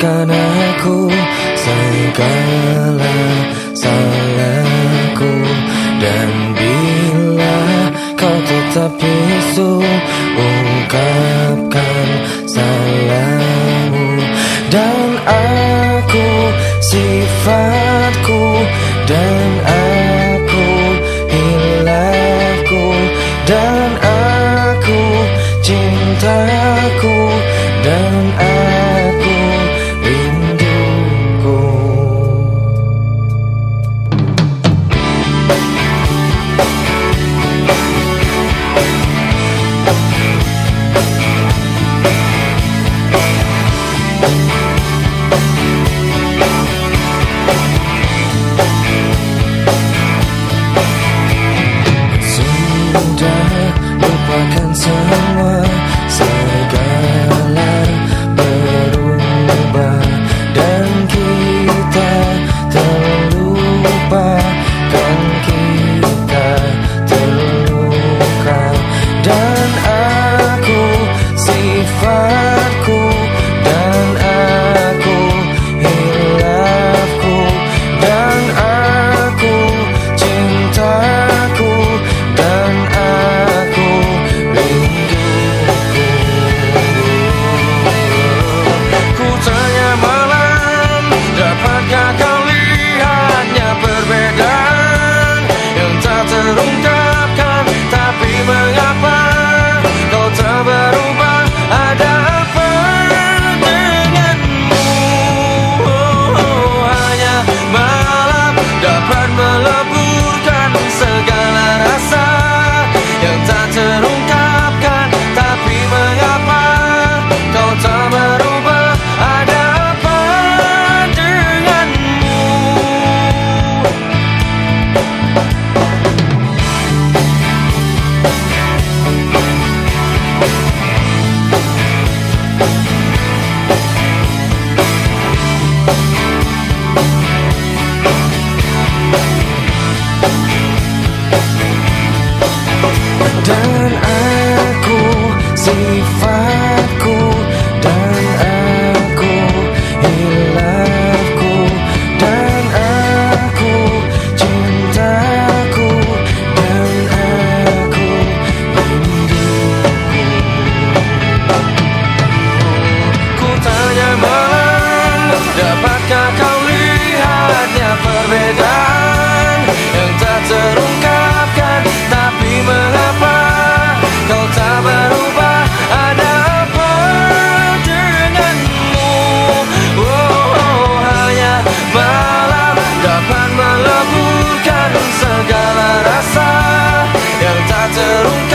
maafkan aku segala salahku. Dan bila kau tetap bisu ungkapkan salahmu. Dan aku sifatku dan aku meleburkan segala rasa yang tak terungkap.